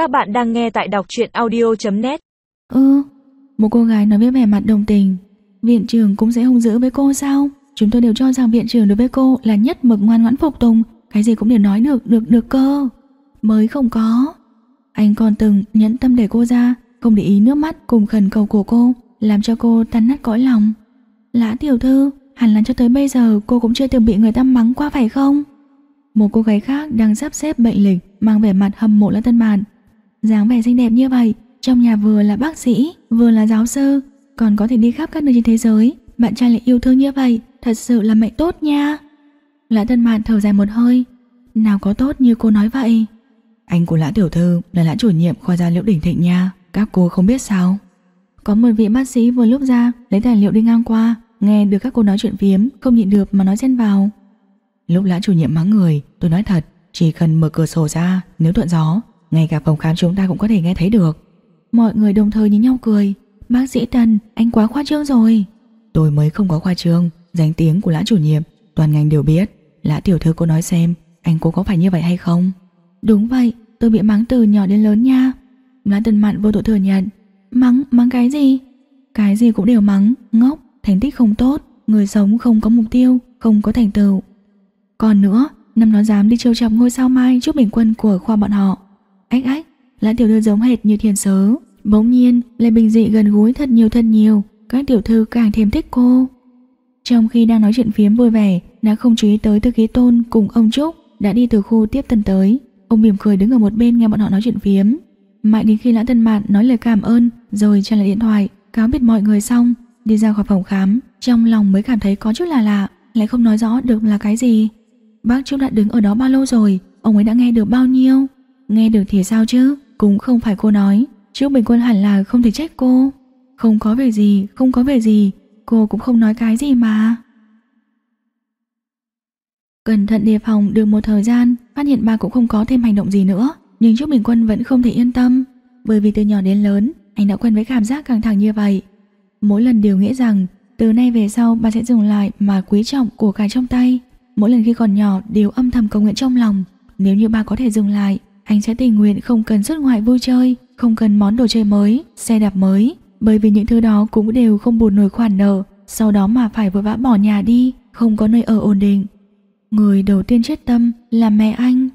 Các bạn đang nghe tại đọc truyện audio.net Ừ, một cô gái nói với vẻ mặt đồng tình. Viện trưởng cũng sẽ hung dữ với cô sao? Chúng tôi đều cho rằng viện trưởng đối với cô là nhất mực ngoan ngoãn phục tùng Cái gì cũng đều nói được, được, được cơ. Mới không có. Anh còn từng nhẫn tâm để cô ra Không để ý nước mắt cùng khẩn cầu của cô Làm cho cô tan nát cõi lòng. Lã tiểu thư Hẳn là cho tới bây giờ cô cũng chưa từng bị người ta mắng qua phải không? Một cô gái khác đang sắp xếp bệnh lịch Mang vẻ mặt hâm mộ lẫn Tân bạn dáng vẻ xinh đẹp như vậy, trong nhà vừa là bác sĩ, vừa là giáo sư, còn có thể đi khắp các nơi trên thế giới, bạn trai lại yêu thương như vậy, thật sự là mẹ tốt nha. Lã Tân Mạn thở dài một hơi, nào có tốt như cô nói vậy. Anh của Lã Tiểu Thư là Lã chủ nhiệm khoa gia liễu đỉnh thịnh nha, các cô không biết sao. Có một vị bác sĩ vừa lúc ra lấy tài liệu đi ngang qua, nghe được các cô nói chuyện phiếm, không nhịn được mà nói xen vào. Lúc Lã chủ nhiệm mắng người, tôi nói thật, chỉ cần mở cửa sổ ra, nếu thuận gió, ngay cả phòng khám chúng ta cũng có thể nghe thấy được. Mọi người đồng thời nhìn nhau cười. Bác sĩ Tần, anh quá khoa trương rồi. Tôi mới không có khoa trương Danh tiếng của lã chủ nhiệm Toàn ngành đều biết. Lã tiểu thư cô nói xem Anh cô có phải như vậy hay không? Đúng vậy, tôi bị mắng từ nhỏ đến lớn nha. Lã Tần Mạn vô tội thừa nhận. Mắng, mắng cái gì? Cái gì cũng đều mắng, ngốc, thành tích không tốt Người sống không có mục tiêu Không có thành tựu. Còn nữa, năm nó dám đi trêu chọc ngôi sao mai Trước bình quân của khoa bọn họ. Ách ách, là tiểu thư giống hệt như thiên sớ. Bỗng nhiên, lê bình dị gần gũi thật nhiều thật nhiều, các tiểu thư càng thêm thích cô. Trong khi đang nói chuyện phiếm vui vẻ, đã không chú ý tới thư ký tôn cùng ông Trúc đã đi từ khu tiếp tân tới. Ông mỉm cười đứng ở một bên nghe bọn họ nói chuyện phiếm. Mãi đến khi Lã Tân Mạn nói lời cảm ơn rồi trả lại điện thoại, cáo biệt mọi người xong, đi ra khỏi phòng khám, trong lòng mới cảm thấy có chút là lạ, lại không nói rõ được là cái gì. Bác Trúc đã đứng ở đó bao lâu rồi, ông ấy đã nghe được bao nhiêu? Nghe được thì sao chứ? Cũng không phải cô nói. Trước Bình Quân hẳn là không thể trách cô. Không có việc gì, không có việc gì. Cô cũng không nói cái gì mà. Cẩn thận đề phòng được một thời gian Phát hiện ba cũng không có thêm hành động gì nữa. Nhưng Trúc Bình Quân vẫn không thể yên tâm. Bởi vì từ nhỏ đến lớn Anh đã quen với cảm giác căng thẳng như vậy. Mỗi lần đều nghĩ rằng Từ nay về sau ba sẽ dừng lại mà quý trọng của cải trong tay. Mỗi lần khi còn nhỏ đều âm thầm cầu nguyện trong lòng. Nếu như ba có thể dừng lại anh sẽ tình nguyện không cần xuất ngoại vui chơi, không cần món đồ chơi mới, xe đạp mới, bởi vì những thứ đó cũng đều không bù nổi khoản nợ, sau đó mà phải vội vã bỏ nhà đi, không có nơi ở ổn định. Người đầu tiên chết tâm là mẹ anh.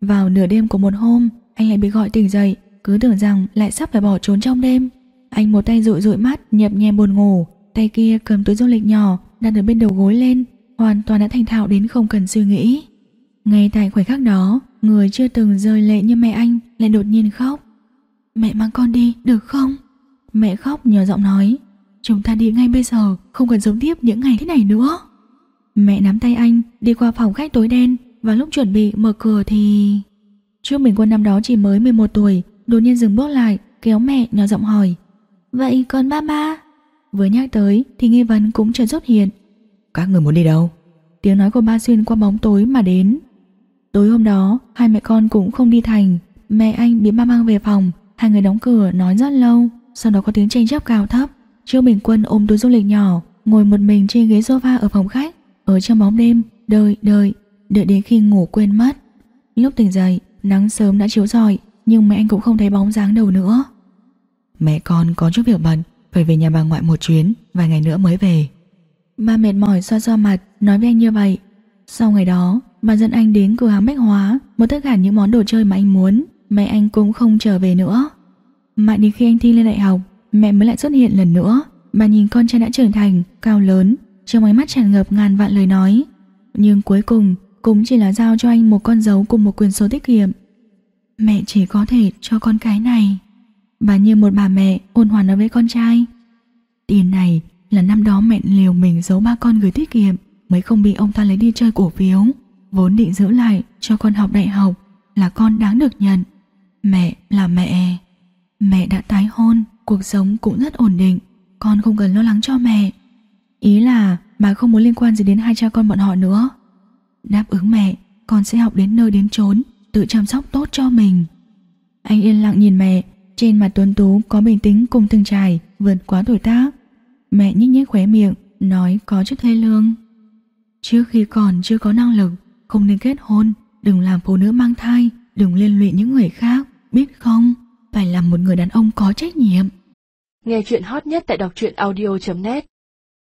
Vào nửa đêm của một hôm, anh lại bị gọi tỉnh dậy, cứ tưởng rằng lại sắp phải bỏ trốn trong đêm. Anh một tay dụi dụi mắt, nhập nhẹ buồn ngủ, tay kia cầm túi du lịch nhỏ đặt ở bên đầu gối lên, hoàn toàn đã thành thạo đến không cần suy nghĩ. Ngay tại khoảnh khắc đó, người chưa từng rơi lệ như mẹ anh lại đột nhiên khóc. Mẹ mang con đi, được không? Mẹ khóc nhờ giọng nói, chúng ta đi ngay bây giờ, không cần sống tiếp những ngày thế này nữa. Mẹ nắm tay anh đi qua phòng khách tối đen và lúc chuẩn bị mở cửa thì... Trước mình quân năm đó chỉ mới 11 tuổi, đột nhiên dừng bước lại, kéo mẹ nhỏ giọng hỏi. Vậy còn ba ba? Vừa nhắc tới thì nghi vấn cũng chợt xuất hiện. Các người muốn đi đâu? Tiếng nói của ba xuyên qua bóng tối mà đến. Tối hôm đó, hai mẹ con cũng không đi thành. Mẹ anh bị ba mang về phòng, hai người đóng cửa nói rất lâu, sau đó có tiếng tranh chấp cao thấp. Trương Bình Quân ôm túi du lịch nhỏ, ngồi một mình trên ghế sofa ở phòng khách, ở trong bóng đêm, đợi đợi, đợi đến khi ngủ quên mất. Lúc tỉnh dậy, nắng sớm đã chiếu rọi, nhưng mẹ anh cũng không thấy bóng dáng đâu nữa. Mẹ con có chút việc bận, phải về nhà bà ngoại một chuyến, vài ngày nữa mới về. Ba mệt mỏi xoa xoa mặt, nói với anh như vậy. Sau ngày đó, Bà dẫn anh đến cửa hàng bách hóa Mua tất cả những món đồ chơi mà anh muốn. Mẹ anh cũng không trở về nữa. Mãi đến khi anh thi lên đại học Mẹ mới lại xuất hiện lần nữa. Bà nhìn con trai đã trưởng thành, cao lớn Trong ánh mắt tràn ngập ngàn vạn lời nói. Nhưng cuối cùng cũng chỉ là giao cho anh một con dấu cùng một quyền số tiết kiệm. Mẹ chỉ có thể cho con cái này. Bà như một bà mẹ ôn hòa nói với con trai. Tiền này là năm đó mẹ liều mình giấu ba con gửi tiết kiệm Mới không bị ông ta lấy đi chơi cổ phiếu vốn định giữ lại cho con học đại học là con đáng được nhận. Mẹ là mẹ. Mẹ đã tái hôn, cuộc sống cũng rất ổn định, con không cần lo lắng cho mẹ. Ý là bà không muốn liên quan gì đến hai cha con bọn họ nữa. Đáp ứng mẹ, con sẽ học đến nơi đến chốn, tự chăm sóc tốt cho mình. Anh yên lặng nhìn mẹ, trên mặt tuấn tú có bình tĩnh cùng từng trải, vượt quá tuổi tác. Mẹ nhích nhích khóe miệng, nói có chút thê lương. Trước khi còn chưa có năng lực, không nên kết hôn, đừng làm phụ nữ mang thai, đừng liên lụy những người khác, biết không? phải làm một người đàn ông có trách nhiệm. Nghe chuyện hot nhất tại đọc truyện audio.net